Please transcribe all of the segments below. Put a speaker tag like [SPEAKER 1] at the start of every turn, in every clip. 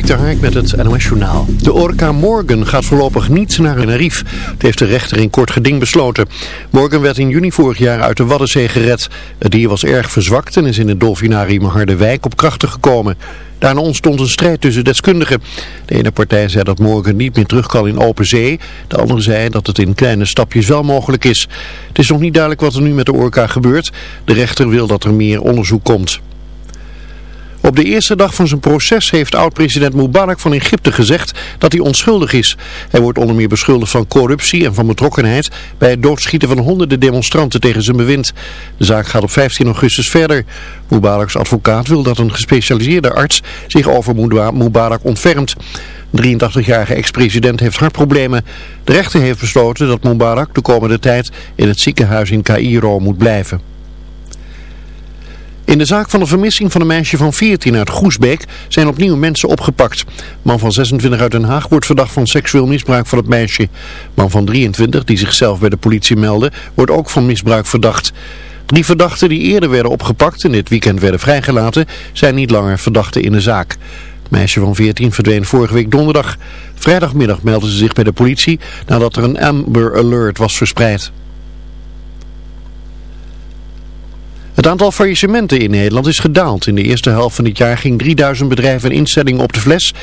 [SPEAKER 1] Dikter met het NOS. De orka Morgan gaat voorlopig niet naar Tenerife. Het heeft de rechter in kort geding besloten. Morgan werd in juni vorig jaar uit de Waddenzee gered. Het dier was erg verzwakt en is in het dolfinarium Harderwijk op krachten gekomen. Daarna ontstond een strijd tussen deskundigen. De ene partij zei dat Morgan niet meer terug kan in open zee. De andere zei dat het in kleine stapjes wel mogelijk is. Het is nog niet duidelijk wat er nu met de orka gebeurt. De rechter wil dat er meer onderzoek komt. Op de eerste dag van zijn proces heeft oud-president Mubarak van Egypte gezegd dat hij onschuldig is. Hij wordt onder meer beschuldigd van corruptie en van betrokkenheid bij het doodschieten van honderden demonstranten tegen zijn bewind. De zaak gaat op 15 augustus verder. Mubaraks advocaat wil dat een gespecialiseerde arts zich over Mubarak ontfermt. De 83-jarige ex-president heeft hartproblemen. De rechter heeft besloten dat Mubarak de komende tijd in het ziekenhuis in Cairo moet blijven. In de zaak van de vermissing van een meisje van 14 uit Goesbeek zijn opnieuw mensen opgepakt. Man van 26 uit Den Haag wordt verdacht van seksueel misbruik van het meisje. Man van 23, die zichzelf bij de politie meldde, wordt ook van misbruik verdacht. Drie verdachten die eerder werden opgepakt en dit weekend werden vrijgelaten, zijn niet langer verdachten in de zaak. Meisje van 14 verdween vorige week donderdag. Vrijdagmiddag meldde ze zich bij de politie nadat er een Amber Alert was verspreid. Het aantal faillissementen in Nederland is gedaald. In de eerste helft van dit jaar ging 3000 bedrijven en instellingen op de fles,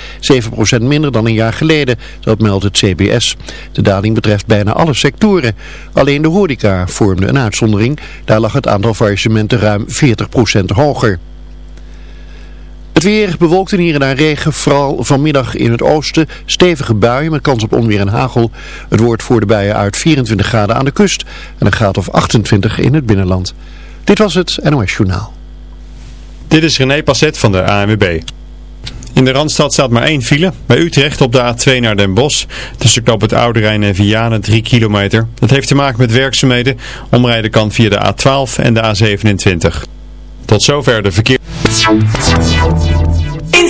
[SPEAKER 1] 7% minder dan een jaar geleden, dat meldt het CBS. De daling betreft bijna alle sectoren. Alleen de horeca vormde een uitzondering. Daar lag het aantal faillissementen ruim 40% hoger. Het weer bewolkt en hier en daar regen, vooral vanmiddag in het oosten. Stevige buien met kans op onweer en hagel. Het wordt voor de buien uit 24 graden aan de kust en een graad of 28 in het binnenland. Dit was het NOS Journaal.
[SPEAKER 2] Dit is René Passet van de ANWB. In de Randstad staat maar één file. Bij Utrecht op de A2 naar Den Bosch. Tussen knop het Oude Rijn en Vianen 3 kilometer. Dat heeft te maken met werkzaamheden. Omrijden kan via de A12 en de A27. Tot zover de verkeer.
[SPEAKER 3] In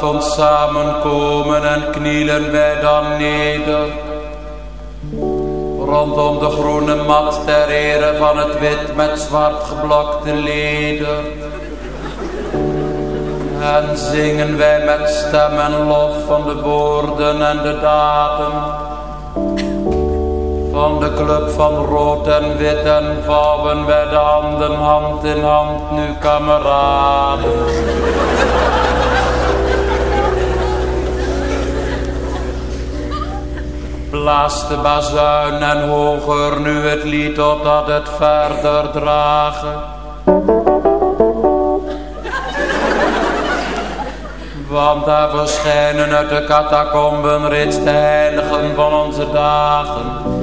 [SPEAKER 4] Laat ons samenkomen en knielen wij dan neder. Rondom de groene mat ter ere van het wit met zwart geblokte leder. En zingen wij met stem en lof van de woorden en de daden. Van de club van rood en wit en vouwen wij de handen hand in hand nu kameraden. Blaas de bazuin en hoger nu het lied totdat het verder dragen. Want daar verschijnen uit de catacomben reeds de heiligen van onze dagen.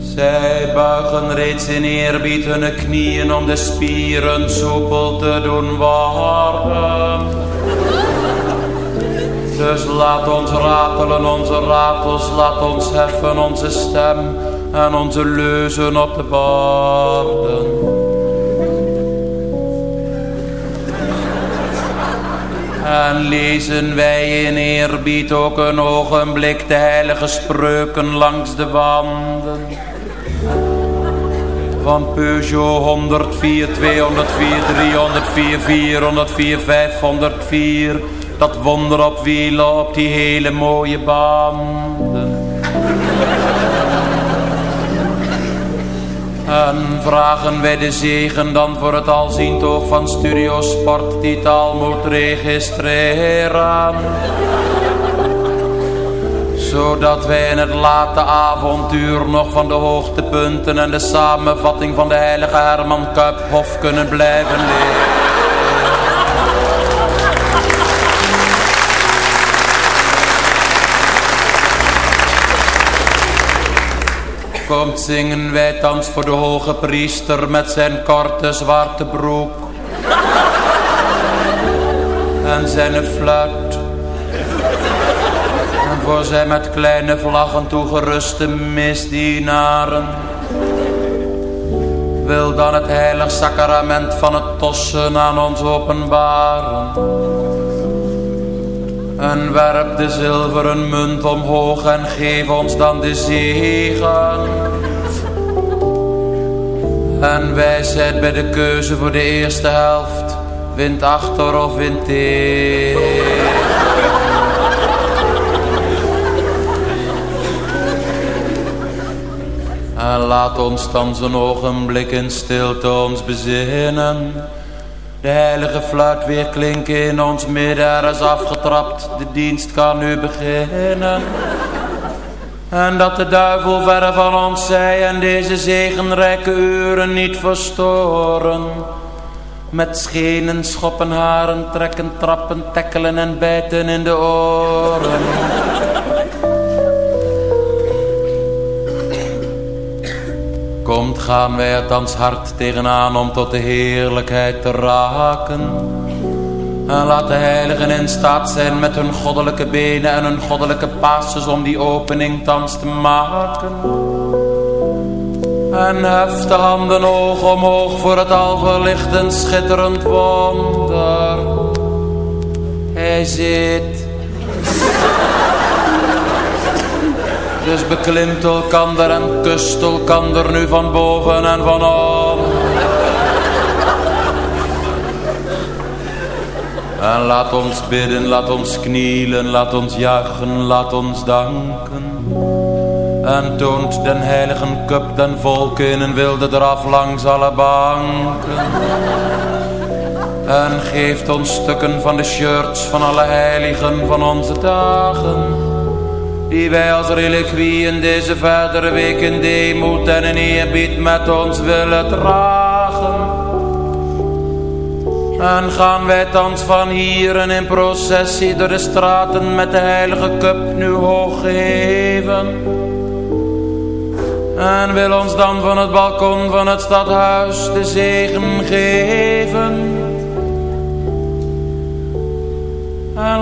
[SPEAKER 4] Zij buigen reeds in eerbied hun knieën om de spieren soepel te doen worden. Dus laat ons ratelen onze ratels, laat ons heffen onze stem en onze leuzen op de borden. En lezen wij in eerbied ook een ogenblik de heilige spreuken langs de wanden. Van Peugeot 104, 204, 304, 404, 504. Dat wonder op wielen op die hele mooie banden. En vragen wij de zegen dan voor het alziend oog van Studio Sport die het al moet registreren. Zodat wij in het late avontuur nog van de hoogtepunten en de samenvatting van de heilige Herman Kuiphof kunnen blijven leren. Komt zingen wij thans voor de hoge priester met zijn korte zwarte broek. En zijn fluit. En voor zijn met kleine vlaggen toegeruste misdienaren. Wil dan het heilig sacrament van het tossen aan ons openbaren. En werp de zilveren munt omhoog en geef ons dan de zegen. En wijsheid bij de keuze voor de eerste helft. Wind achter of wind tegen. En laat ons dan zo'n ogenblik in stilte ons bezinnen de heilige fluit weer klinken in ons midden, er is afgetrapt, de dienst kan nu beginnen. En dat de duivel verre van ons zij en deze zegenrijke uren niet verstoren. Met schenen, schoppen, haren, trekken, trappen, tekkelen en bijten in de oren. Gaan wij thans hard tegenaan om tot de heerlijkheid te raken. En laat de heiligen in staat zijn met hun goddelijke benen en hun goddelijke passes om die opening thans te maken. En hef de handen oog omhoog voor het alverlicht schitterend wonder. Hij zit Dus beklimt elkander en kust elkander nu van boven en van onder. En laat ons bidden, laat ons knielen, laat ons juichen, laat ons danken. En toont den heiligen cup den volken in een wilde draf langs alle banken. En geeft ons stukken van de shirts van alle heiligen van onze dagen die wij als reliquie in deze verdere week in deemoed en in eerbied met ons willen dragen. En gaan wij thans van hier en in processie door de straten met de heilige cup nu hoog geven. En wil ons dan van het balkon van het stadhuis de zegen geven.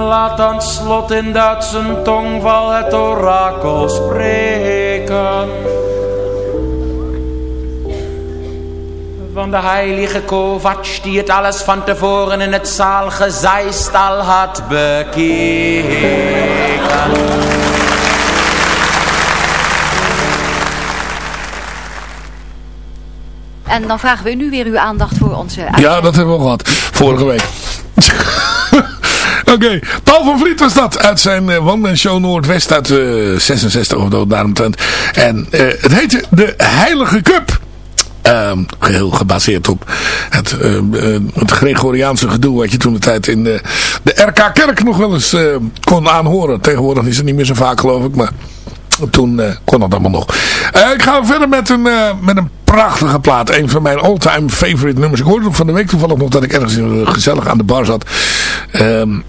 [SPEAKER 4] Laat dan slot in Duitse tongval het orakel spreken. Van de heilige Kovac die het alles van tevoren in het zaalgezeist al had bekeken.
[SPEAKER 5] En dan vragen we nu weer uw aandacht voor onze
[SPEAKER 6] Ja, dat hebben we al gehad. Vorige week. Oké, Paul van Vliet was dat uit zijn uh, One Show Noordwest uit uh, 66 of daaromtrent. En uh, het heette De Heilige Cup. Uh, geheel gebaseerd op het, het Gregoriaanse gedoe wat je toen de tijd in de, de RK Kerk nog wel eens kon aanhoren. Tegenwoordig is het niet meer zo vaak geloof ik, maar toen kon dat allemaal nog. ik ga verder met een, met een prachtige plaat. Een van mijn all-time favorite nummers. Ik hoorde van de week toevallig nog dat ik ergens gezellig aan de bar zat. Um,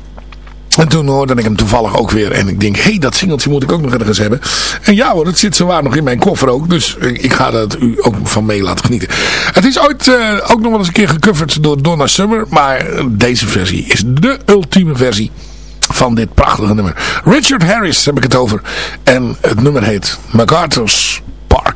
[SPEAKER 6] en toen hoorde ik hem toevallig ook weer. En ik denk, hé, hey, dat singeltje moet ik ook nog ergens hebben. En ja hoor, dat zit zowaar nog in mijn koffer ook. Dus ik ga dat u ook van mee laten genieten. Het is ooit uh, ook nog wel eens een keer gecoverd door Donna Summer. Maar deze versie is de ultieme versie van dit prachtige nummer. Richard Harris heb ik het over. En het nummer heet MacArthur's Park.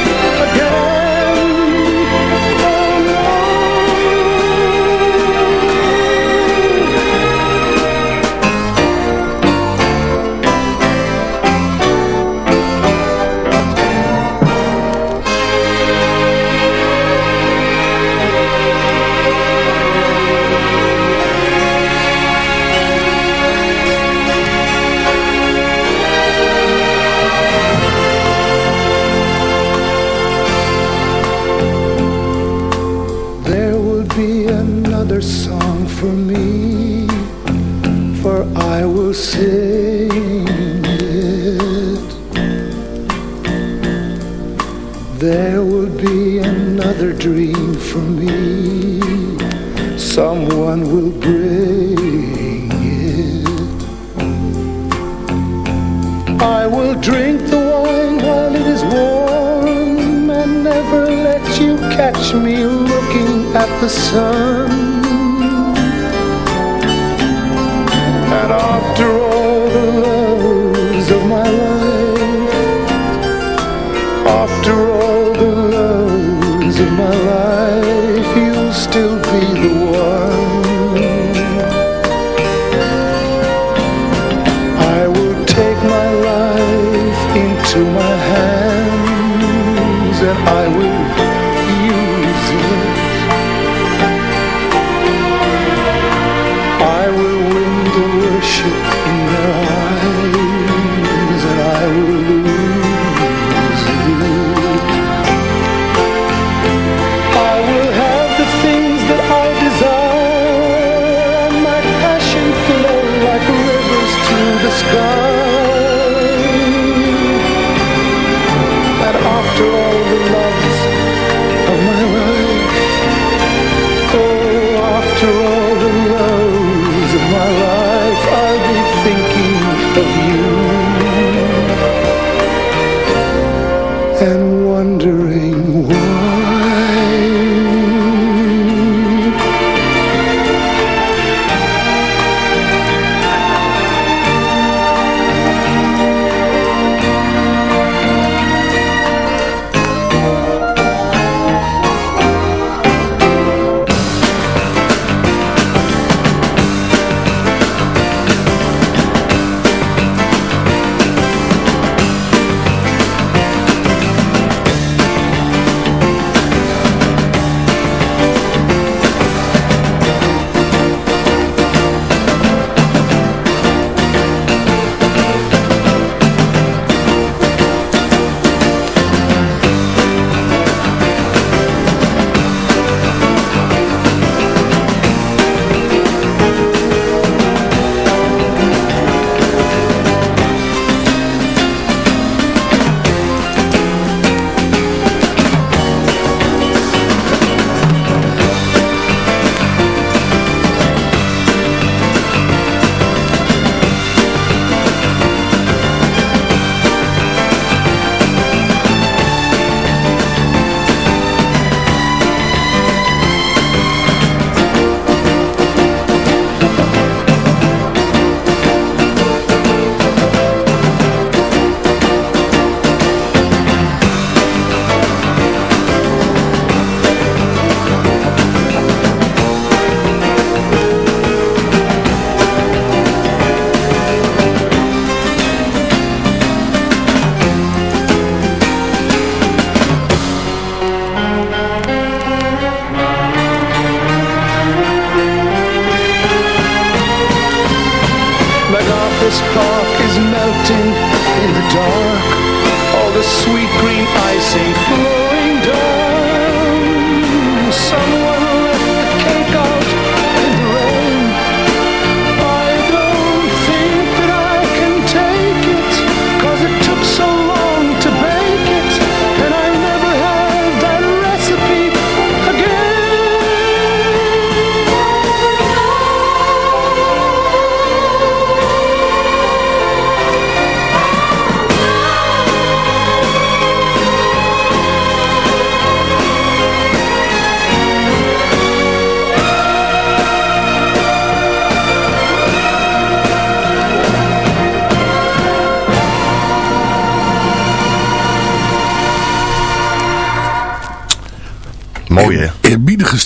[SPEAKER 7] the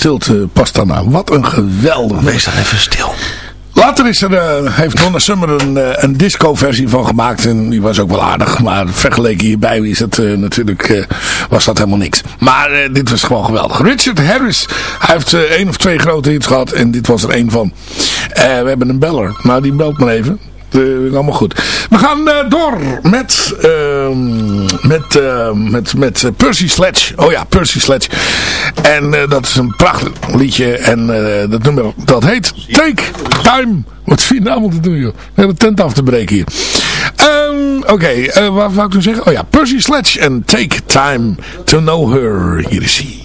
[SPEAKER 6] stilte past daarna. Wat een geweldig.
[SPEAKER 8] Wees dan even stil.
[SPEAKER 6] Later is er, eh, heeft Donna Summer een, eh, een disco versie van gemaakt. En die was ook wel aardig. Maar vergeleken hierbij is het eh, natuurlijk, eh, was dat helemaal niks. Maar eh, dit was gewoon geweldig. Richard Harris. Hij heeft eh, één of twee grote hits gehad. En dit was er één van. Eh, we hebben een beller. Nou, die belt maar even. Allemaal goed. We gaan door met, uh, met, met, met Percy Sledge. Oh ja, Percy Sledge. En uh, dat is een prachtig liedje. En uh, dat nummer, dat heet Take Time. Wat zie je nou allemaal te doen, joh? De hele tent af te breken hier. Um, Oké, uh, wat wou ik nu zeggen? Oh ja, Percy Sledge en Take Time to Know Her. Hier is hij.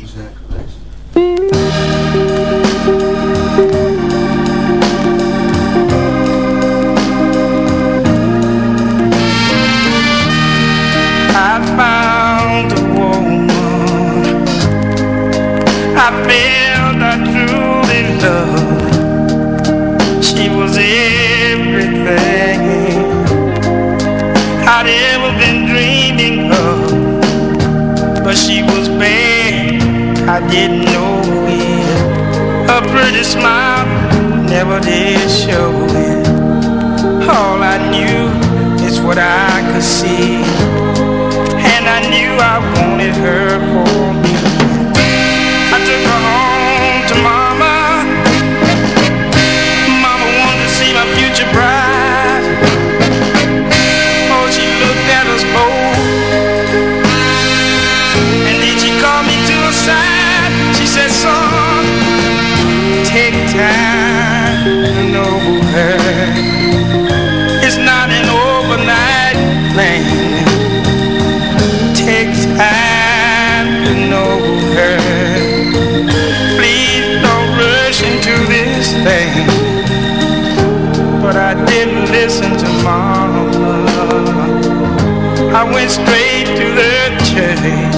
[SPEAKER 9] Didn't know it. Her pretty smile never did show it. All I knew is what I could see and I knew I wanted her for straight to the church.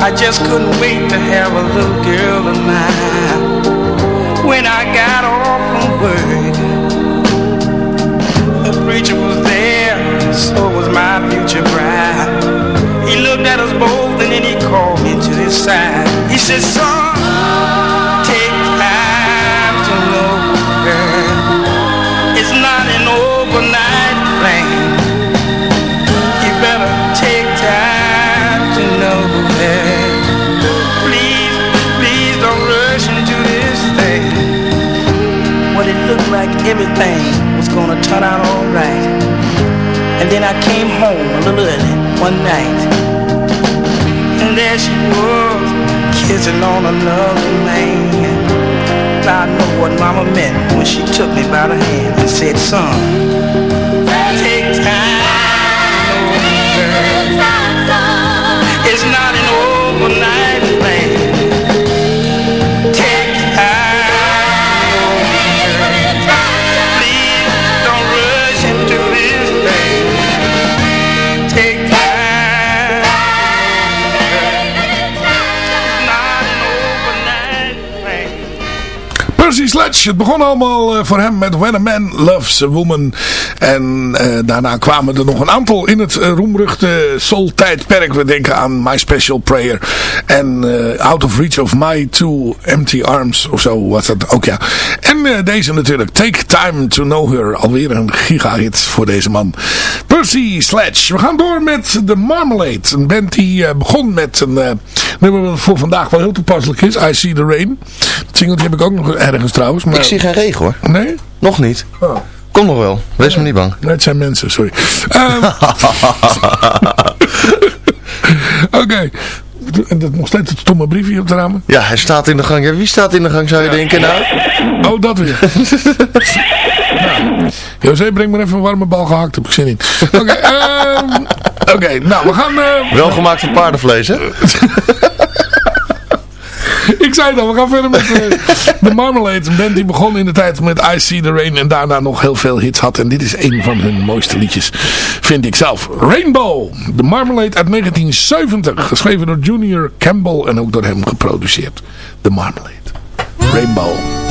[SPEAKER 9] I just couldn't wait to have a little girl of mine. When I got off from work, the preacher was there, so was my future bride. He looked at us both and then he called me to his side. He said, son, looked like everything was gonna turn out alright. And then I came home a little early one night. And there she was, kissing on another man. I know what mama meant when she took me by the hand and said, son, take time. girl. It's not an overnight thing.
[SPEAKER 6] Het begon allemaal eh, voor hem met When a Man Loves a Woman. En eh, daarna kwamen er nog een aantal in het uh, roemruchte soul-tijdperk. We denken aan My Special Prayer. En eh, Out of Reach of My Two Empty Arms. Of zo was dat ook, ja. En eh, deze natuurlijk. Take Time to Know Her. Alweer een gigahit voor deze man. Percy Sledge. We gaan door met The Marmalade. Een band die eh, begon met een nummer wat voor vandaag wel heel toepasselijk is. I See the Rain. Dat singeltje heb ik ook nog ergens trouwens. Maar...
[SPEAKER 10] Ik zie geen regen hoor.
[SPEAKER 6] Nee?
[SPEAKER 10] Nog niet.
[SPEAKER 6] Oh.
[SPEAKER 10] Kom nog wel. Wees me niet bang.
[SPEAKER 6] Nee, het zijn mensen, sorry. Ehm, Oké. En dat nog steeds het stomme briefje op de ramen.
[SPEAKER 10] Ja, hij staat in de gang. Ja, wie staat in de gang zou je denken? Nou,
[SPEAKER 6] Oh, dat weer. nou, José, breng maar even een warme bal gehakt. Heb ik zin in. Oké, ehm, nou, we gaan... eh,
[SPEAKER 10] wel gemaakt van paardenvlees hè?
[SPEAKER 6] ik zei dan, we gaan verder met eh, de Marmalade. Een band die begon in de tijd met I See The Rain. En daarna nog heel veel hits had. En dit is een van hun mooiste liedjes, vind ik zelf. Rainbow. De Marmalade uit 1970. Geschreven door Junior Campbell en ook door hem geproduceerd. The Marmalade. Rainbow.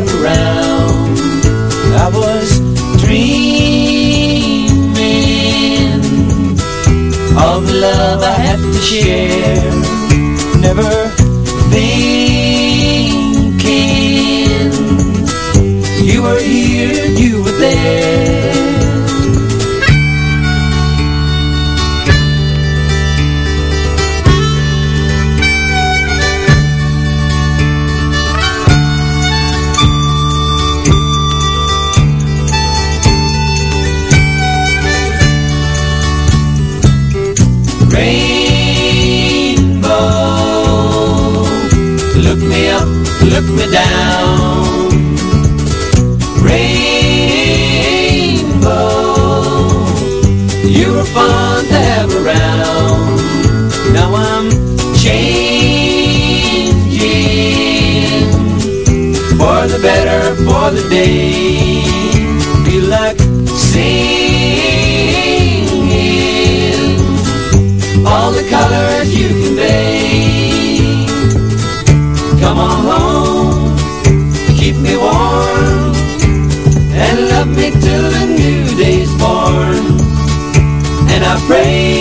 [SPEAKER 11] Have around. I was dreaming of the love I had to share. Never thinking you were here, Feel
[SPEAKER 12] like singing all the colors you convey. Come on home, keep me warm, and love me till the new day's born. And I pray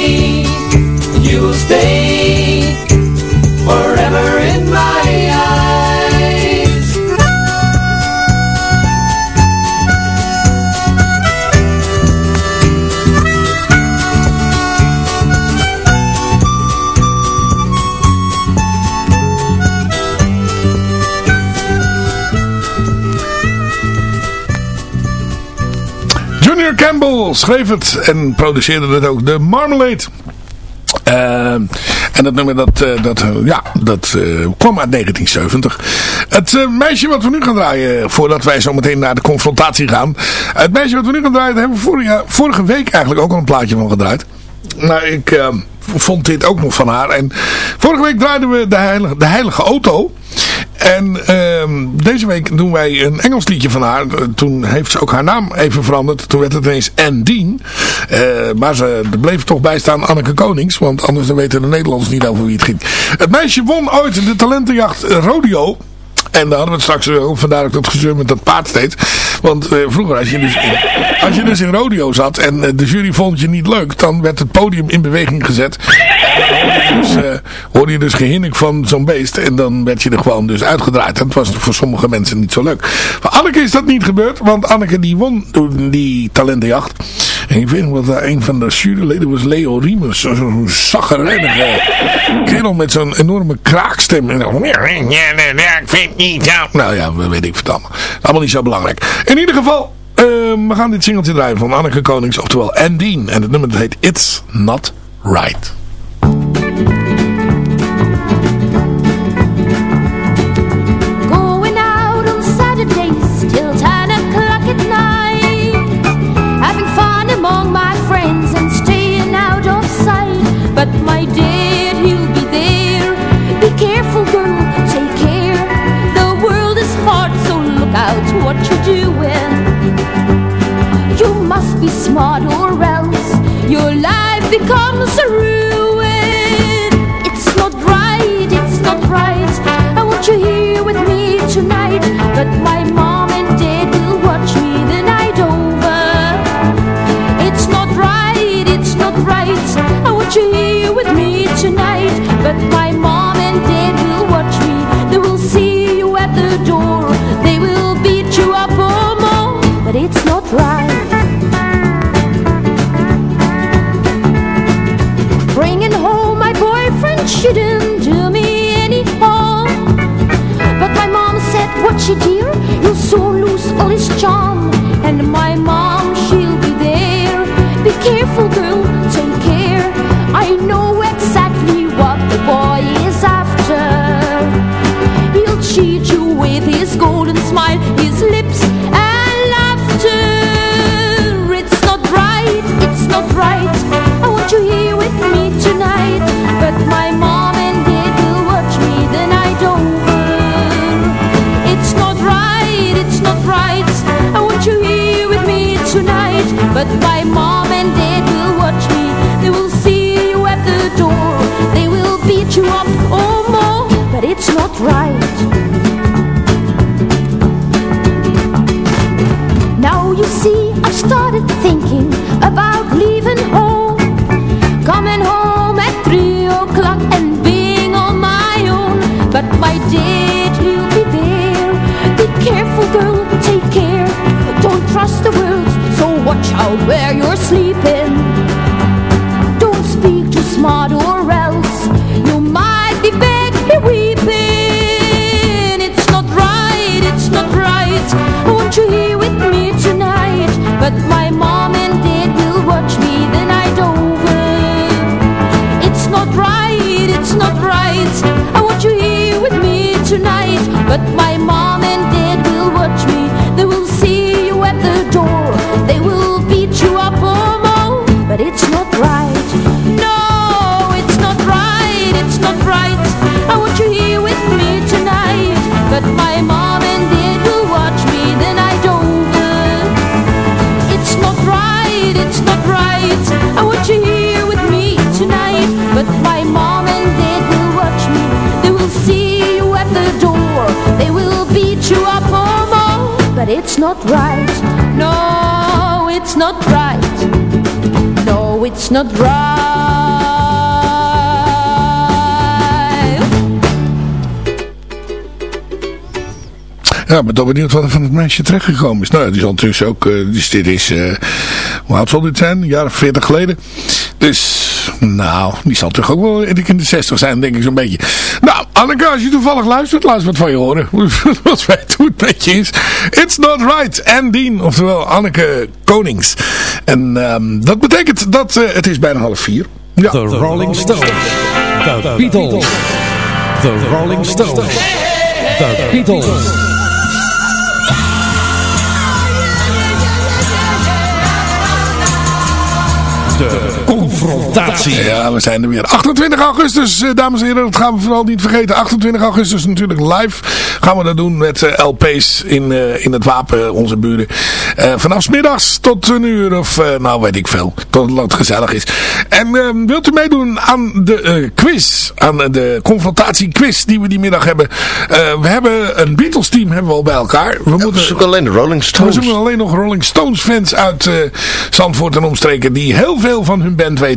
[SPEAKER 6] Schreef het en produceerde het ook. De Marmalade. Eh, en dat nummer dat, eh, dat, eh, ja, dat kwam uit 1970. Het meisje wat we nu gaan draaien, voordat wij zo meteen naar de confrontatie gaan. Het meisje wat we nu gaan draaien, daar hebben we vorige, vorige week eigenlijk ook al een plaatje van gedraaid. Nou, ik vond dit ook nog van haar. En vorige week draaiden we de heilige, de heilige auto. En ehm, deze week doen wij een Engels liedje van haar. Eh, Toen heeft ze ook haar naam even veranderd. Toen werd het ineens Anne Dean. Eh, maar ze bleef toch bij staan Anneke Konings. Want anders dan weten de Nederlanders niet over wie het ging. Het meisje won ooit de talentenjacht Rodeo. En daar hadden we het straks over, vandaar dat ik dat gezeur met dat paard steeds. Want eh, vroeger, als je, dus in, als je dus in rodeo zat en eh, de jury vond je niet leuk, dan werd het podium in beweging gezet. Dus eh, hoorde je dus gehinnik van zo'n beest en dan werd je er gewoon dus uitgedraaid. En dat was voor sommige mensen niet zo leuk. Maar Anneke is dat niet gebeurd, want Anneke die won die talentenjacht. En ik weet nog daar een van de juryleden was Leo Riemers. Zo'n zo zaggerijnige kerel met zo'n enorme kraakstem. En dan, ja, ik vind Nou ja, we weet ik het allemaal. Allemaal niet zo belangrijk. In ieder geval, eh, we gaan dit singeltje draaien van Anneke Konings, oftewel Dean. En het nummer dat heet It's Not Right.
[SPEAKER 13] Going out on smart or else your life becomes a ruin. It's not right, it's not right. I want you here with me tonight. But my strong. But my mom and dad will watch me. They will see you at the door. They will beat you up oh, or more. But it's not right. Where you're sleeping. But it's not right. No, it's not right. No, it's not right.
[SPEAKER 6] Ja, ben toch benieuwd wat er van het meisje terechtgekomen is. Nou, ja, die zal natuurlijk ook, eh, dus dit is, eh, hoe oud zal dit zijn? Een jaar of veertig geleden. Dus, nou, die zal toch ook wel in de 60 zijn, denk ik zo'n beetje. Anneke, als je toevallig luistert, laat wat van je horen. wat wij doen met je is. It's not right. En Dean, oftewel Anneke Konings. En ehm, dat betekent dat eh, het is bijna half vier. Ja.
[SPEAKER 14] The Rolling Stones. The Beatles. The Rolling Stones. The Beatles. Confrontatie.
[SPEAKER 6] Ja, we zijn er weer. 28 augustus, eh, dames en heren, dat gaan we vooral niet vergeten. 28 augustus natuurlijk live gaan we dat doen met eh, LP's in, eh, in het Wapen, onze buren. Eh, vanaf middags tot een uur of, eh, nou weet ik veel, tot het gezellig is. En ehm, wilt u meedoen aan de eh, quiz, aan de confrontatiequiz die we die middag hebben. Eh, we hebben een Beatles team hebben we al bij elkaar. We, moeten,
[SPEAKER 10] We zoeken alleen de Rolling
[SPEAKER 6] we
[SPEAKER 10] Stones.
[SPEAKER 6] zoeken alleen nog Rolling Stones fans uit eh, Zandvoort en omstreken die heel veel van hun band weten.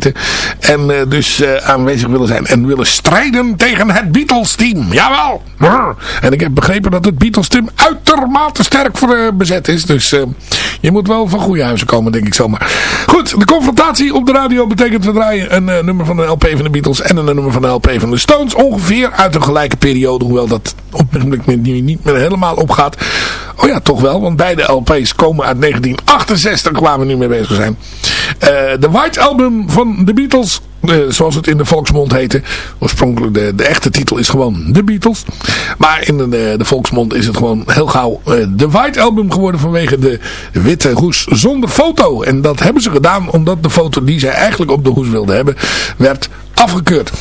[SPEAKER 6] En eh, dus eh, aanwezig willen zijn. En willen strijden tegen het Beatles team. Jawel! En ik heb begrepen dat het Beatles team uitermate sterk voor, eh, bezet is. Dus je moet wel van goede huizen komen, denk ik zomaar. Goed, de confrontatie op de radio betekent we draaien een nummer van de LP van de Beatles en een nummer van de LP van de Stones. Ongeveer uit een gelijke periode, hoewel dat op het moment niet meer helemaal opgaat. Oh ja, toch wel, want beide LP's komen uit 1968, waar we nu mee bezig zijn. Eh, De White Album van de Beatles, zoals het in de volksmond heette. Oorspronkelijk, de, de echte titel is gewoon The Beatles. Maar in de, de volksmond is het gewoon heel gauw eh, de White Album geworden vanwege de witte hoes zonder foto. En dat hebben ze gedaan omdat de foto die zij eigenlijk op de hoes wilden hebben, werd afgekeurd.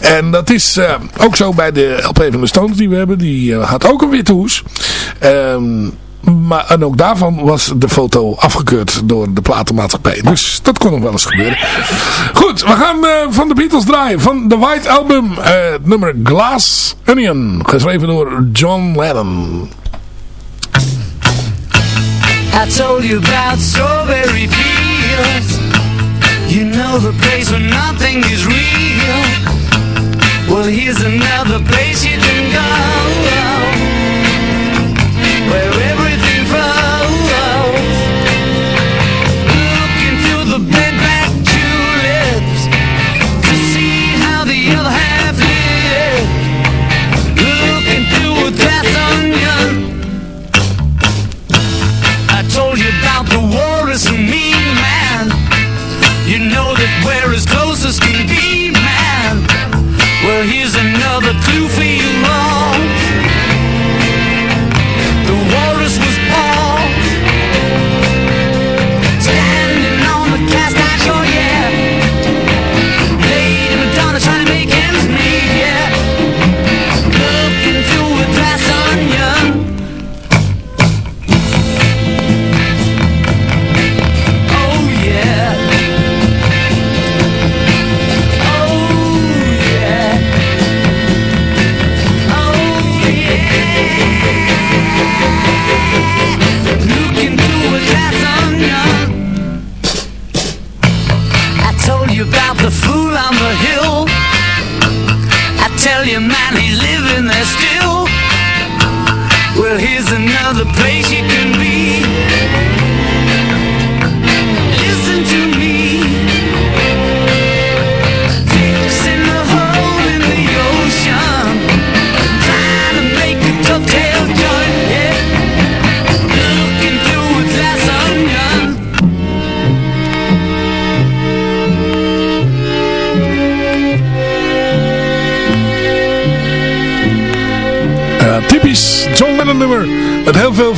[SPEAKER 6] En dat is eh, ook zo bij de LP van de Stones die we hebben. Die eh, had ook een witte hoes. Ehm, maar, en ook daarvan was de foto afgekeurd door de platenmaatschappij. Dus dat kon nog wel eens gebeuren. Goed, we gaan eh, van de Beatles draaien. Van de White Album. het nummer Glass Onion. Geschreven door John Lennon.
[SPEAKER 4] I told you about strawberry fields. You know the place where nothing is real. Well, here's another place you can go.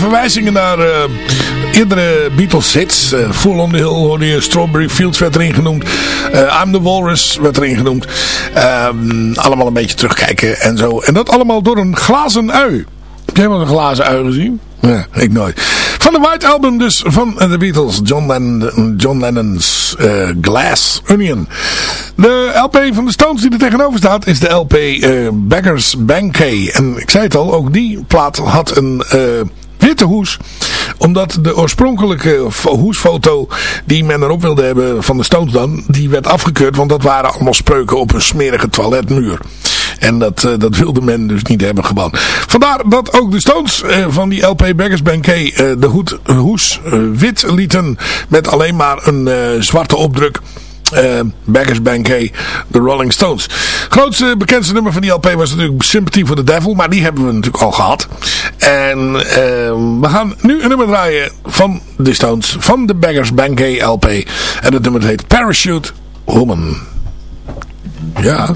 [SPEAKER 6] Verwijzingen naar eh, eerdere Beatles hits. Uh, Full on the Hill hoorde. Strawberry Fields werd erin genoemd. Eh, I'm the Walrus werd erin genoemd. Ehm, allemaal een beetje terugkijken en zo. En dat allemaal door een glazen ui. Heb jij wel een glazen ui gezien? Ja, ik nooit. Van de White Album dus van de Beatles. John, John Lennon's Glass Onion. De LP van de Stones die er tegenover staat is de LP eh, Beggars. En ik zei het al, ook die plaat had een witte hoes. Omdat de oorspronkelijke fo- hoesfoto die men erop wilde hebben van de Stones dan, die werd afgekeurd. Want dat waren allemaal spreuken op een smerige toiletmuur. En dat, eh, dat wilde men dus niet hebben gewoon. Vandaar dat ook de Stones eh, van die LP Beggars Bank eh, de hoed, hoes wit lieten met alleen maar een zwarte opdruk. Eh Beggars Bank de Rolling Stones. Grootste bekendste nummer van die LP was natuurlijk Sympathy for the Devil. Maar die hebben we natuurlijk al gehad. En eh, we gaan nu een nummer draaien van de Stones. Van de Beggars Bank LP. En het nummer heet Parachute Woman. Ja.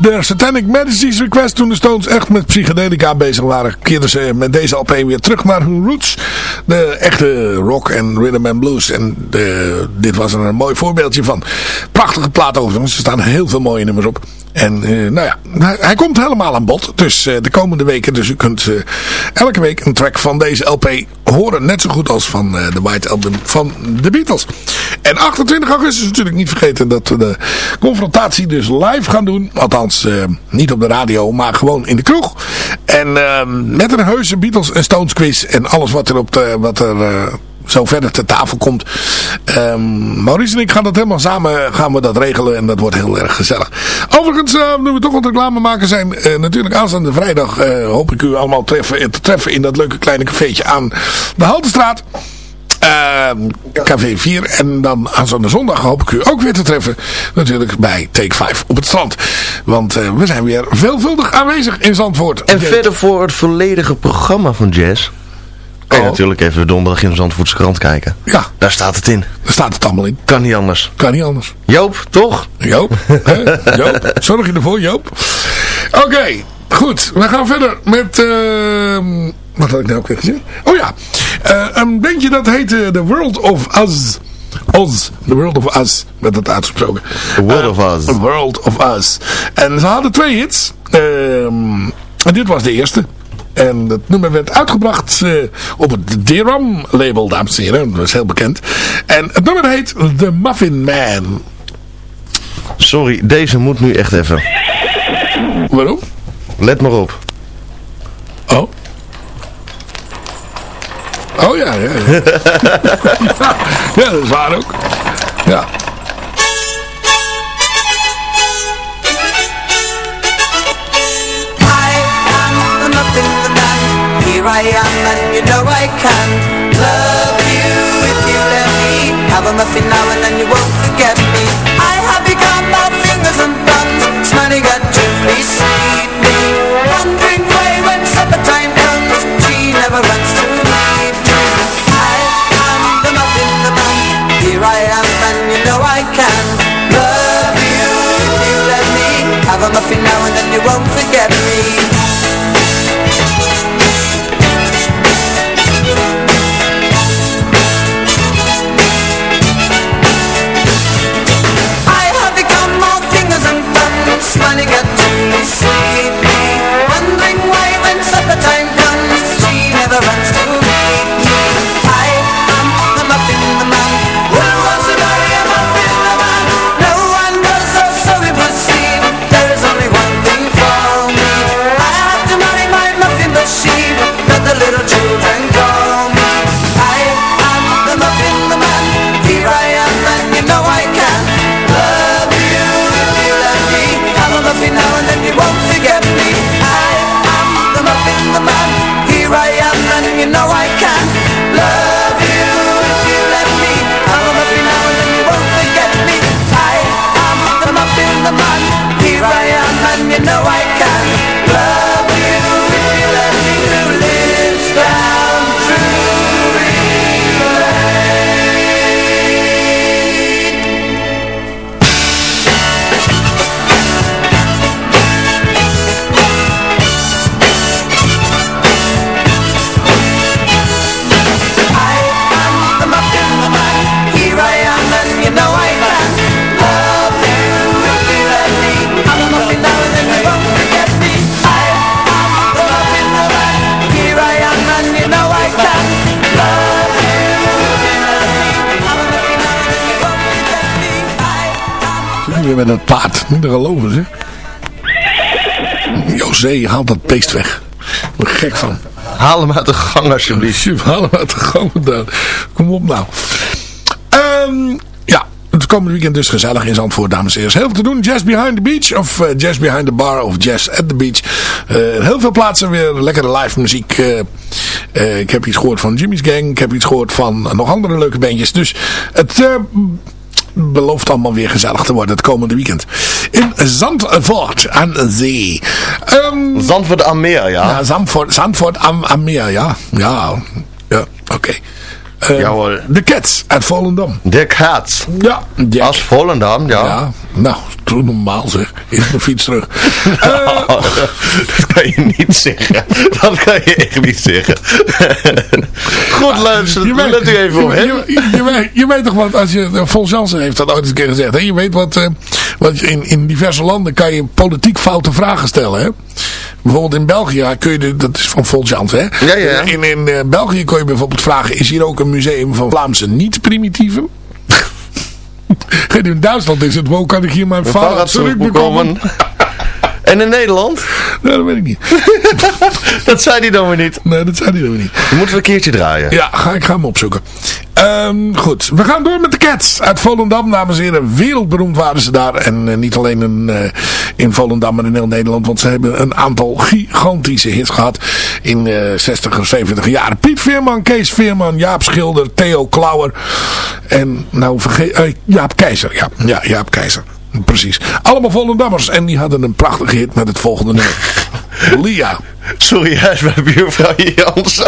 [SPEAKER 6] De Satanic Medicine's Request, toen de Stones echt met psychedelica bezig waren, keerden ze met deze LP weer terug naar hun roots. De echte rock en rhythm and blues. En de, dit was er een mooi voorbeeldje van. Prachtige plaat overigens, er staan heel veel mooie nummers op. En eh, nou ja, hij, komt helemaal aan bod. Dus eh, de komende weken, dus u kunt eh, elke week een track van deze LP horen. Net zo goed als van eh, de White Album van de Beatles. En 28 augustus natuurlijk niet vergeten dat we de confrontatie dus live gaan doen. Althans, eh, niet op de radio, maar gewoon in de kroeg. En eh, met een heuse Beatles en Stones quiz en alles wat er, op de, wat er eh, zo verder te tafel komt. Ehm, Maurice en ik gaan dat helemaal samen gaan we dat regelen en dat wordt heel erg gezellig. Overigens, eh, nu we toch wat reclame maken zijn, eh, natuurlijk aanstaande vrijdag eh, hoop ik u allemaal treffen, te treffen in dat leuke kleine cafeetje aan de Haltestraat. Ehm, café 4 en dan aanstaande zondag hoop ik u ook weer te treffen natuurlijk bij Take 5 op het strand. Want eh, we zijn weer veelvuldig aanwezig in Zandvoort.
[SPEAKER 10] En verder voor het volledige programma van Jazz. Kan je
[SPEAKER 6] Oh.
[SPEAKER 10] natuurlijk even donderdag in de Zandvoortse krant kijken.
[SPEAKER 6] Ja.
[SPEAKER 10] Daar staat het in.
[SPEAKER 6] Daar staat het allemaal in.
[SPEAKER 10] Kan niet anders.
[SPEAKER 6] Kan niet anders.
[SPEAKER 10] Joop, toch?
[SPEAKER 6] Joop. hè? Joop. Zorg je ervoor, Joop. Oké, goed. We gaan verder met... ehm, wat had ik nou ook weer gezegd? Oh ja. Eh, een bandje dat heet eh, The World of Us. Oz. The World of Us. Werd dat uitgesproken.
[SPEAKER 10] The World
[SPEAKER 6] Eh,
[SPEAKER 10] of Us.
[SPEAKER 6] The World of Us. En ze hadden twee hits. Ehm, en dit was de eerste. En dat nummer werd uitgebracht eh, op het Deram label, dames en heren. Dat is heel bekend. En het nummer heet The Muffin Man.
[SPEAKER 10] Sorry, deze moet nu echt even.
[SPEAKER 6] Waarom?
[SPEAKER 10] Let maar op.
[SPEAKER 6] Oh. Oh ja, ja. Ja, ja dat is waar ook. Ja.
[SPEAKER 3] Man.
[SPEAKER 15] I am and you know I can love you. If you let me Have a muffin now and then you won't forget me. I have become all fingers and thumbs Smiling at Julie sweet me. Wondering why when supper time comes She never runs to meet me. I am the muffin the man Here I am and you know I can Love you. If you let me Have a muffin now and then you won't forget me
[SPEAKER 6] met dat paard. Niet te geloven zeg. José, haal dat beest weg. Ik word gek van.
[SPEAKER 10] Haal hem uit de gang alsjeblieft.
[SPEAKER 6] Haal hem uit de gang. Kom op nou. Ehm, ja, het komende weekend dus gezellig in Zandvoort, dames en heren. Heel veel te doen. Jazz Behind the Beach of eh, Jazz Behind the Bar of Jazz at the Beach. Eh, heel veel plaatsen weer lekkere live muziek. Eh, ik heb iets gehoord van Jimmy's Gang. Ik heb iets gehoord van nog andere leuke bandjes. Dus het... belooft allemaal weer gezellig te worden het komende weekend. In Zandvoort aan zee. Ehm,
[SPEAKER 10] Zandvoort aan meer, ja.
[SPEAKER 6] ja, Zandvoort, Zandvoort aan, aan meer, ja. Ja, ja oké.
[SPEAKER 10] Jawohl.
[SPEAKER 6] De Cats uit Volendam.
[SPEAKER 10] De Cats.
[SPEAKER 6] Ja.
[SPEAKER 10] Als Volendam, ja.
[SPEAKER 6] Ja, nou, doe normaal zeg. Is mijn fiets terug.
[SPEAKER 10] dat kan je niet zeggen. Dat kan je echt niet zeggen. Goed, luister. Let u even op, hè?
[SPEAKER 6] Je, je, je weet, je weet toch wat, als je, Vol Jansen heeft dat ooit eens een keer gezegd. Hè? Je weet wat, eh, wat in, in diverse landen kan je politiek foute vragen stellen. Hè? Bijvoorbeeld in België kun je, de, dat is van Vol Jansen, hè?
[SPEAKER 10] Ja, ja.
[SPEAKER 6] In, in eh, België kun je bijvoorbeeld vragen, is hier ook een museum van Vlaamse niet-primitieven? in Duitsland is het, hoe kan ik hier mijn vader terugbekomen?
[SPEAKER 10] En in Nederland?
[SPEAKER 6] Nee, dat weet ik niet.
[SPEAKER 10] dat zei hij dan weer niet.
[SPEAKER 6] Nee, dat zei hij dan weer niet.
[SPEAKER 10] Die moeten we een keertje draaien.
[SPEAKER 6] Ja, ga, ik ga hem opzoeken. Ehm, goed, we gaan door met de Cats uit Volendam, dames en heren. Wereldberoemd waren ze daar. En eh, niet alleen in, eh, in Volendam, maar in heel Nederland. Want ze hebben een aantal gigantische hits gehad in eh 60 en 70 jaren. Piet Veerman, Kees Veerman, Jaap Schilder, Theo Klauwer. En nou vergeet... eh, Jaap Keizer, ja. Ja, Jaap Keizer. Precies. Allemaal Volendammers. En die hadden een prachtige hit met het volgende nummer. Lia.
[SPEAKER 10] Sorry, hij is bij buurvrouw Jans.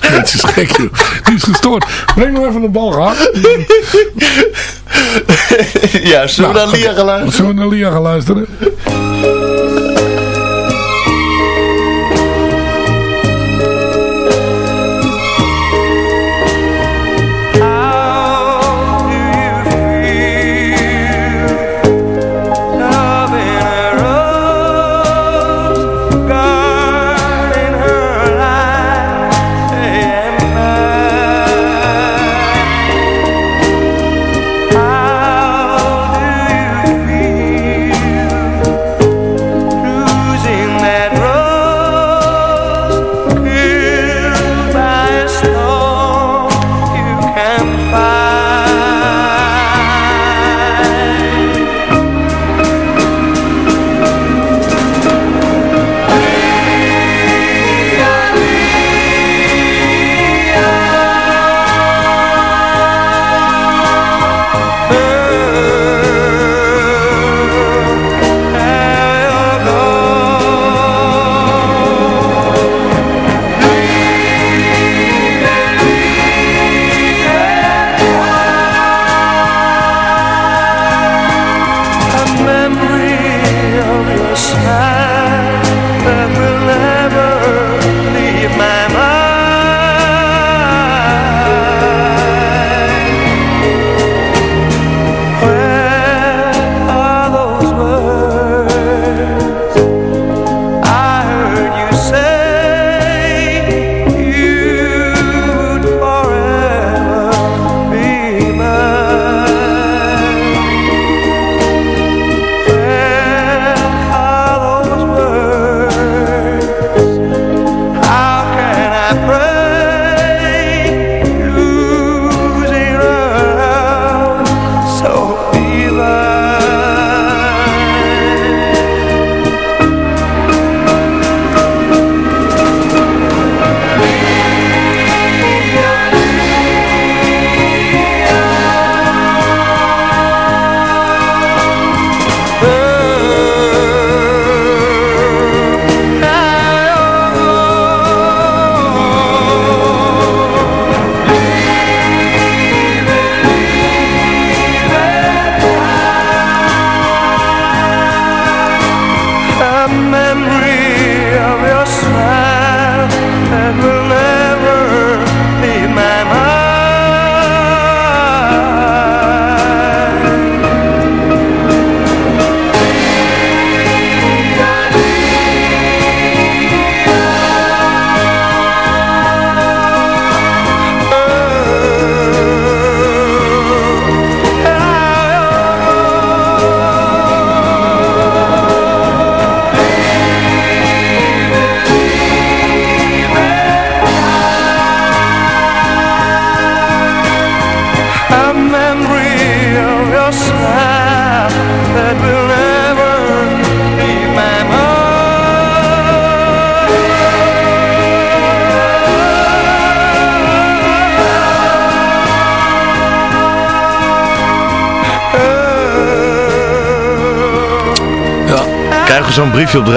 [SPEAKER 6] Het is gek, joh. Die is gestoord. Breng nog even een bal, gehad.
[SPEAKER 10] ja, zullen we naar Lia gaan luisteren?
[SPEAKER 6] Nou, Zullen we naar Lia gaan luisteren?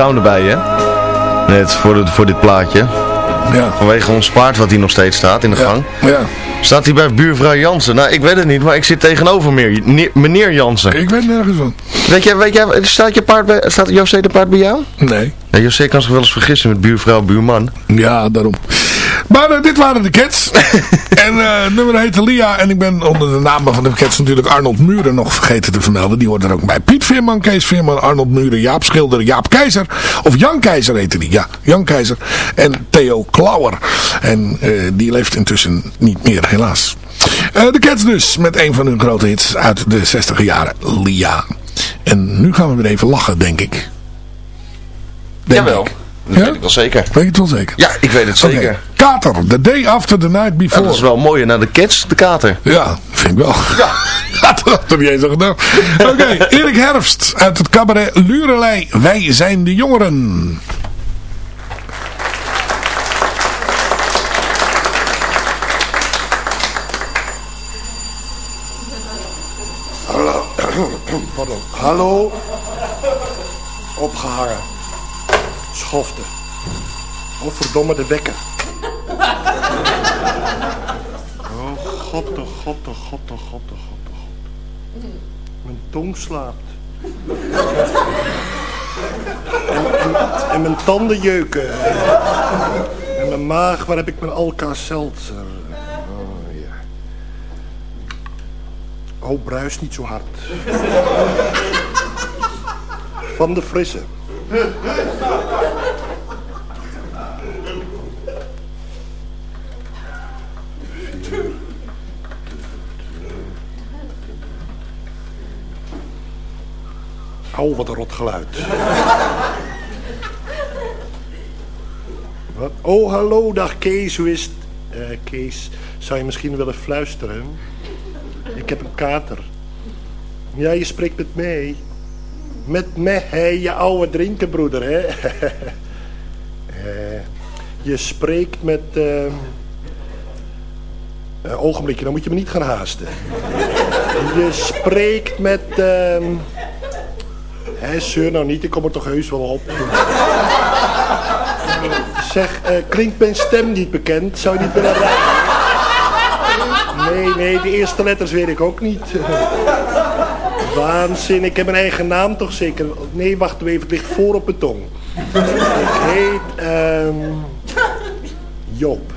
[SPEAKER 10] Round erbij, hè? Net voor, voor dit plaatje.
[SPEAKER 6] Ja.
[SPEAKER 10] Vanwege ons paard wat hier nog steeds staat in de gang.
[SPEAKER 6] Ja.
[SPEAKER 10] Staat hij bij buurvrouw Jansen? Nou, ik weet het niet, maar ik zit tegenover meer, ne- meneer Jansen.
[SPEAKER 6] Ik weet nergens van.
[SPEAKER 10] Weet jij, weet jij, staat je paard bij, staat José de paard bij jou?
[SPEAKER 6] Nee.
[SPEAKER 10] Ja, José kan zich wel eens vergissen met buurvrouw, buurman.
[SPEAKER 6] Ja, daarom. Maar eh, dit waren de Cats. en het nummer heette Lia. En ik ben onder de namen van de Cats natuurlijk Arnold Muren nog vergeten te vermelden. Die hoort er ook bij. Piet Veerman, Kees Veerman, Arnold Muren, Jaap Schilder, Jaap Keizer. Of Jan Keizer heette die. Ja, Jan Keizer. En Theo Klauwer. En eh, die leeft intussen niet meer, helaas. De Cats dus. Met een van hun grote hits uit de 60 jaren. Lia. En nu gaan we weer even lachen, denk ik. Denk
[SPEAKER 10] Jawel.
[SPEAKER 6] ik.
[SPEAKER 10] Dat weet ik wel zeker.
[SPEAKER 6] Weet je het wel zeker?
[SPEAKER 10] Ja, ik weet het zeker.
[SPEAKER 6] Kater, the day after the night
[SPEAKER 10] Ja,
[SPEAKER 6] before.
[SPEAKER 10] dat is wel mooi. Naar de Cats, de kater.
[SPEAKER 6] Ja, vind ik wel. Ja. dat had er niet eens aan gedaan. Oké, Erik Herfst uit het cabaret Lurelei. Wij zijn de jongeren.
[SPEAKER 16] Hallo. Pardon. Hallo. Opgehangen. Schoften. Oh, verdomme de wekker. Oh, god, oh, god, oh, god, oh, god, oh, god, oh, god. Mijn tong slaapt. En, en, en mijn tanden jeuken. En mijn maag, waar heb ik mijn Alka-Seltzer? Oh, ja. Oh, bruis niet zo hard. Van de frisse. Oh, wat een rot geluid. Wat? Oh, hallo, dag Kees, hoe is? Eh, Kees, zou je misschien willen fluisteren? Ik heb een kater. Ja, je spreekt met mij. Met mij, hè, je oude drinkenbroeder, hè? Eh, je spreekt met... eh een ogenblikje, dan moet je me niet gaan haasten. Je spreekt met... ehm Hé, zeur nou niet, ik kom er toch heus wel op. Zeg, eh, klinkt mijn stem niet bekend? Zou je niet willen? Nee, nee, de eerste letters weet ik ook niet. Waanzin, ik heb mijn eigen naam toch zeker? Nee, wacht even, het ligt voor op mijn tong. Ik heet, ehm Joop.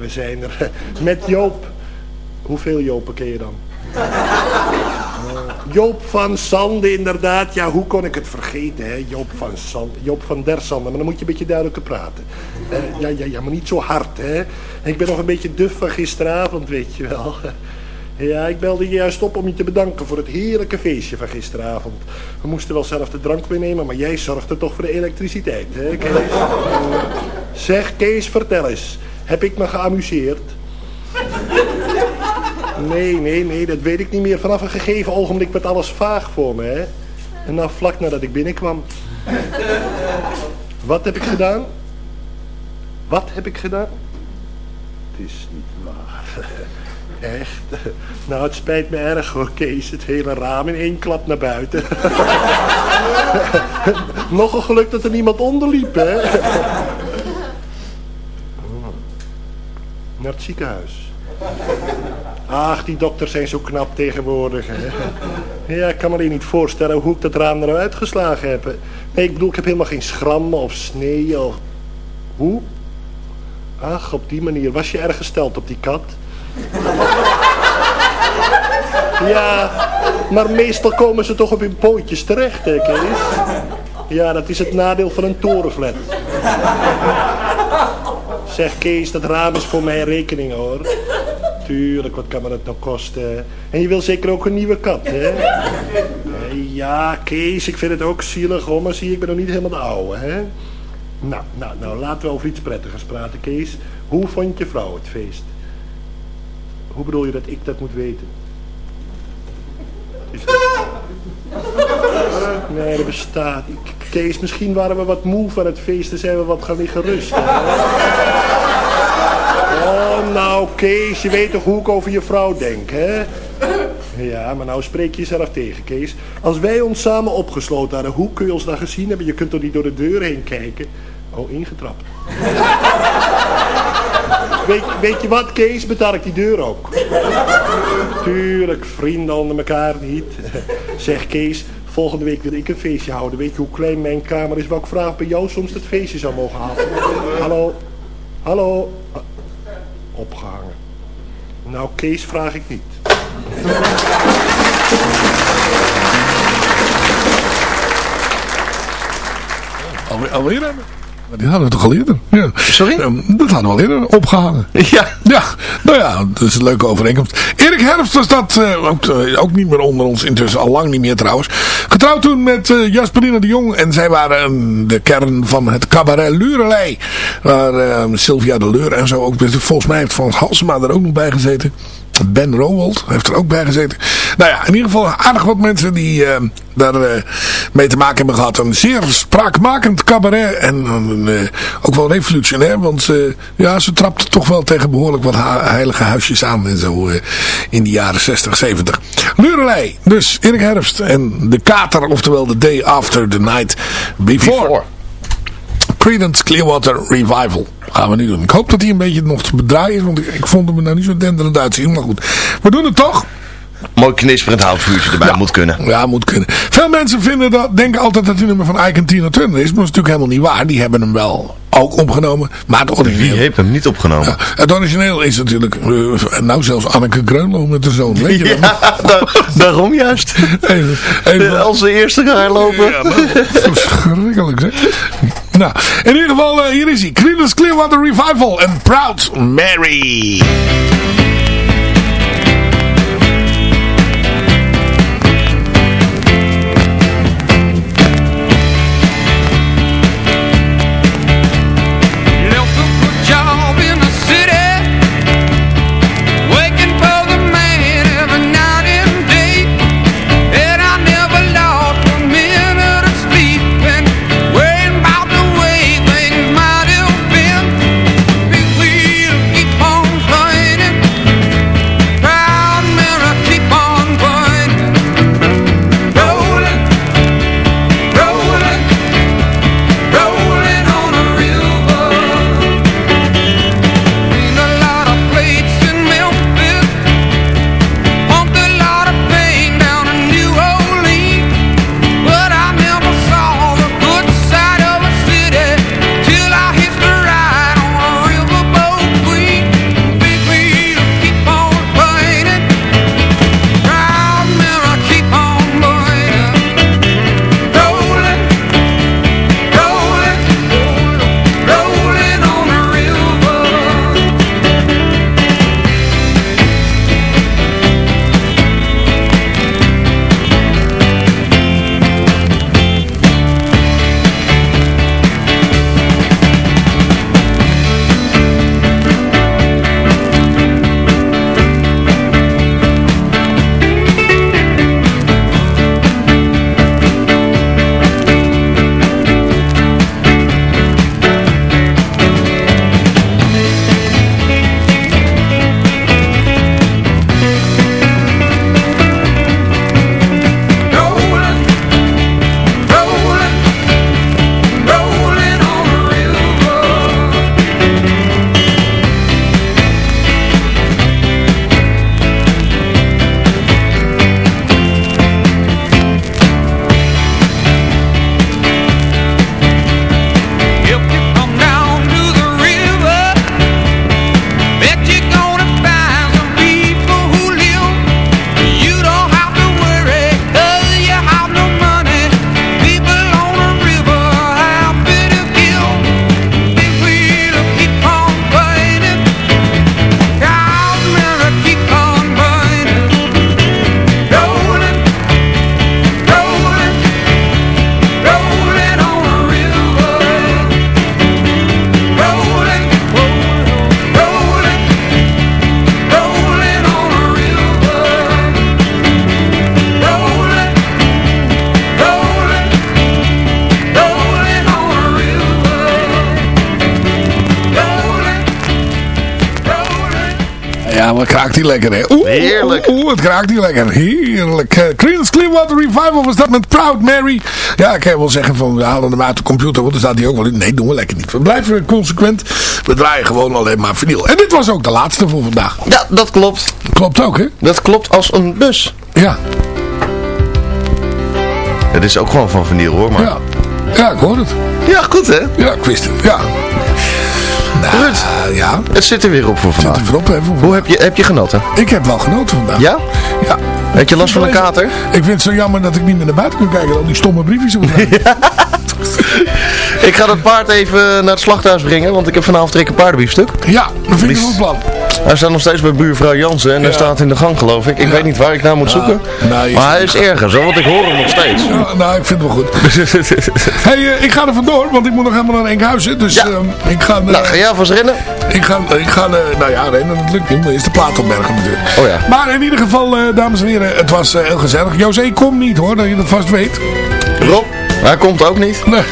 [SPEAKER 16] We zijn er. Met Joop. Hoeveel Jopen ken je dan? Joop van Sande, inderdaad. Ja, hoe kon ik het vergeten, hè? Joop van Sande. Joop van der Sande. Maar dan moet je een beetje duidelijker praten. Eh, ja, ja, ja, maar niet zo hard, hè? Ik ben nog een beetje duf van gisteravond, weet je wel. Ja, ik belde je juist op om je te bedanken voor het heerlijke feestje van gisteravond. We moesten wel zelf de drank meenemen, maar jij zorgde toch voor de elektriciteit, hè, Kees? Zeg, Kees, vertel eens. Heb ik me geamuseerd? Nee, nee, nee, dat weet ik niet meer. Vanaf een gegeven ogenblik werd alles vaag voor me, hè. En nou, vlak nadat ik binnenkwam. Wat heb ik gedaan? Wat heb ik gedaan? Het is niet waar. Echt? Nou, het spijt me erg hoor, Kees. Het hele raam in één klap naar buiten. Nogal geluk dat er niemand onder liep, hè? Naar het ziekenhuis. Ach, die dokters zijn zo knap tegenwoordig, hè. Ja, ik kan me alleen niet voorstellen hoe ik dat raam er nou uitgeslagen heb. Nee, ik bedoel, ik heb helemaal geen schrammen of sneeën of... Hoe? Ach, op die manier. Was je erg gesteld op die kat? Ja, maar meestal komen ze toch op hun pootjes terecht, hè, Kees? Ja, dat is het nadeel van een torenflat. Zeg Kees, dat raam is voor mijn rekening hoor. Tuurlijk, wat kan me dat nou kosten? En je wil zeker ook een nieuwe kat, hè? Ja, Kees, ik vind het ook zielig hoor, maar zie ik ben nog niet helemaal de oude, hè? Nou, nou, nou, laten we over iets prettigers praten, Kees. Hoe vond je vrouw het feest? Hoe bedoel je dat ik dat moet weten? Nee, dat bestaat. Kees, misschien waren we wat moe van het feest en zijn we wat gaan liggen rusten. Oh, nou Kees, je weet toch hoe ik over je vrouw denk, hè? Ja, maar nou spreek je jezelf tegen, Kees. Als wij ons samen opgesloten hadden, hoe kun je ons dan gezien hebben? Je kunt toch niet door de deur heen kijken? Oh, ingetrapt. Weet, weet je wat, Kees? Betaal ik die deur ook. Tuurlijk, vrienden onder elkaar niet. zeg, Kees, volgende week wil ik een feestje houden. Weet je hoe klein mijn kamer is? Wou ik vragen bij jou soms het feestje zou mogen halen? Hallo? Hallo? Opgehangen. Nou, Kees vraag ik niet.
[SPEAKER 6] Alweer, alweer Die hadden we toch al eerder? Ja. Sorry? dat hadden we al eerder opgehangen.
[SPEAKER 10] Ja.
[SPEAKER 6] Ja, nou ja, dat is een leuke overeenkomst. Erik Herfst was dat, eh, ook, eh, ook niet meer onder ons, intussen al lang niet meer trouwens. Getrouwd toen met eh, Jasperine de Jong en zij waren eh, de kern van het cabaret Lurelei. Waar eh, Sylvia de Leur en zo ook, volgens mij heeft Van Halsema er ook nog bij gezeten. Ben Rowold heeft er ook bij gezeten. Nou ja, in ieder geval aardig wat mensen die eh, daar eh, mee te maken hebben gehad. Een zeer spraakmakend cabaret en eh, ook wel revolutionair. Want ja, ze trapte toch wel tegen behoorlijk wat heilige huisjes aan en zo in de jaren 60, 70. Lurelei, dus Erik Herfst en de kater, oftewel The Day After the Night Before. Creedence Clearwater Revival. Gaan we nu doen. Ik hoop dat hij een beetje nog te bedraaien is. Want ik, ik vond hem nou niet zo denderend uitzien. Maar goed. We doen het toch.
[SPEAKER 10] Mooi knisperend houtvuurtje erbij moet kunnen.
[SPEAKER 6] Ja, moet kunnen. Veel mensen vinden dat, denken altijd dat die nummer van Ike en Tina Turner is. Maar dat is natuurlijk helemaal niet waar. Die hebben hem wel ook opgenomen. Maar het origineel...
[SPEAKER 10] Wie heeft hem niet opgenomen?
[SPEAKER 6] Ja, het origineel is natuurlijk... eh, nou, zelfs Anneke Greunlo met de zoon. Weet je
[SPEAKER 10] Ja, daar- daarom juist.
[SPEAKER 6] Even, even,
[SPEAKER 10] Als ze eerste gaan lopen.
[SPEAKER 6] Ja, nou, verschrikkelijk zeg. Nou, in ieder geval, eh, hier is hij. Creedence Clearwater Revival en Proud Mary. Kraakt hij lekker, hè? Oeh,
[SPEAKER 10] Heerlijk.
[SPEAKER 6] Oeh, het kraakt hij lekker. Heerlijk. Uh, Creedence Clearwater Revival was dat met Proud Mary. Ja, ik kan wel zeggen van, we halen hem uit de computer, want dan staat hij ook wel in. Nee, doen we lekker niet. We blijven consequent. We draaien gewoon alleen maar vinyl. En dit was ook de laatste voor vandaag.
[SPEAKER 10] Ja, dat klopt.
[SPEAKER 6] Klopt ook, hè?
[SPEAKER 10] Dat klopt als een bus.
[SPEAKER 6] Ja.
[SPEAKER 10] Het is ook gewoon van vinyl hoor, maar...
[SPEAKER 6] Ja, ja ik hoor het.
[SPEAKER 10] Ja, goed hè?
[SPEAKER 6] Ja, ik wist het. Ja. Nou,
[SPEAKER 10] Ruud,
[SPEAKER 6] ja.
[SPEAKER 10] het zit er weer op voor vandaag.
[SPEAKER 6] Zit er weer op, hè, voor
[SPEAKER 10] Hoe heb je, heb je genoten?
[SPEAKER 6] Ik heb wel genoten vandaag.
[SPEAKER 10] Ja?
[SPEAKER 6] Ja.
[SPEAKER 10] Heb je last van een kater?
[SPEAKER 6] Ik vind het zo jammer dat ik niet meer naar buiten kan kijken. Al die stomme briefjes. op het
[SPEAKER 10] Ik ga dat paard even naar het slachthuis brengen, want ik heb vanavond trek een paardenbiefstuk.
[SPEAKER 6] Ja, dat vind ik een goed plan.
[SPEAKER 10] Hij staat nog steeds bij buurvrouw Jansen en hij staat in de gang geloof ik. Ik weet niet waar ik naar moet zoeken.
[SPEAKER 6] nou,
[SPEAKER 10] maar hij is ergens hoor, want ik hoor hem nog steeds.
[SPEAKER 6] Nou, ik vind het wel goed. hey, eh, ik ga er vandoor, want ik moet nog helemaal naar Enkhuizen. Dus
[SPEAKER 10] Ja.
[SPEAKER 6] eh, ik ga... eh,
[SPEAKER 10] Nou, ga jij alvast rennen?
[SPEAKER 6] Ik ga, ik ga eh, nou ja, rennen, dat lukt niet. Eerst de plaat opbergen natuurlijk.
[SPEAKER 10] Oh ja.
[SPEAKER 6] Maar in ieder geval, dames en heren, het was heel gezellig. José komt niet hoor, dat je dat vast weet.
[SPEAKER 10] Rob, hij komt ook niet.
[SPEAKER 6] Nee,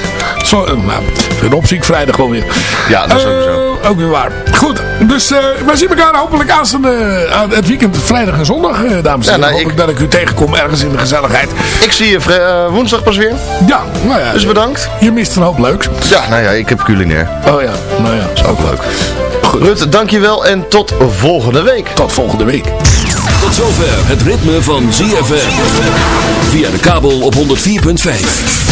[SPEAKER 6] zo, nou, Rob zie ik vrijdag wel weer.
[SPEAKER 10] Ja, dat is ook zo.
[SPEAKER 6] Eh, ook weer waar. Goed, dus eh wij zien elkaar hopelijk aanstaande aan het weekend, vrijdag en zondag, eh, dames en
[SPEAKER 10] Ja,
[SPEAKER 6] heren.
[SPEAKER 10] nou,
[SPEAKER 6] Hopelijk dat ik u tegenkom ergens in de gezelligheid.
[SPEAKER 10] Ik zie je eh, woensdag pas weer.
[SPEAKER 6] Ja, nou ja.
[SPEAKER 10] Dus bedankt.
[SPEAKER 6] Je mist een hoop leuks.
[SPEAKER 10] Ja, nou ja, ik heb culinair.
[SPEAKER 6] Oh ja, nou ja.
[SPEAKER 10] Dat is ook leuk. Ruud, dankjewel en tot volgende week.
[SPEAKER 6] Tot volgende week.
[SPEAKER 17] Tot zover het ritme van ZFM. Via de kabel op 104.5.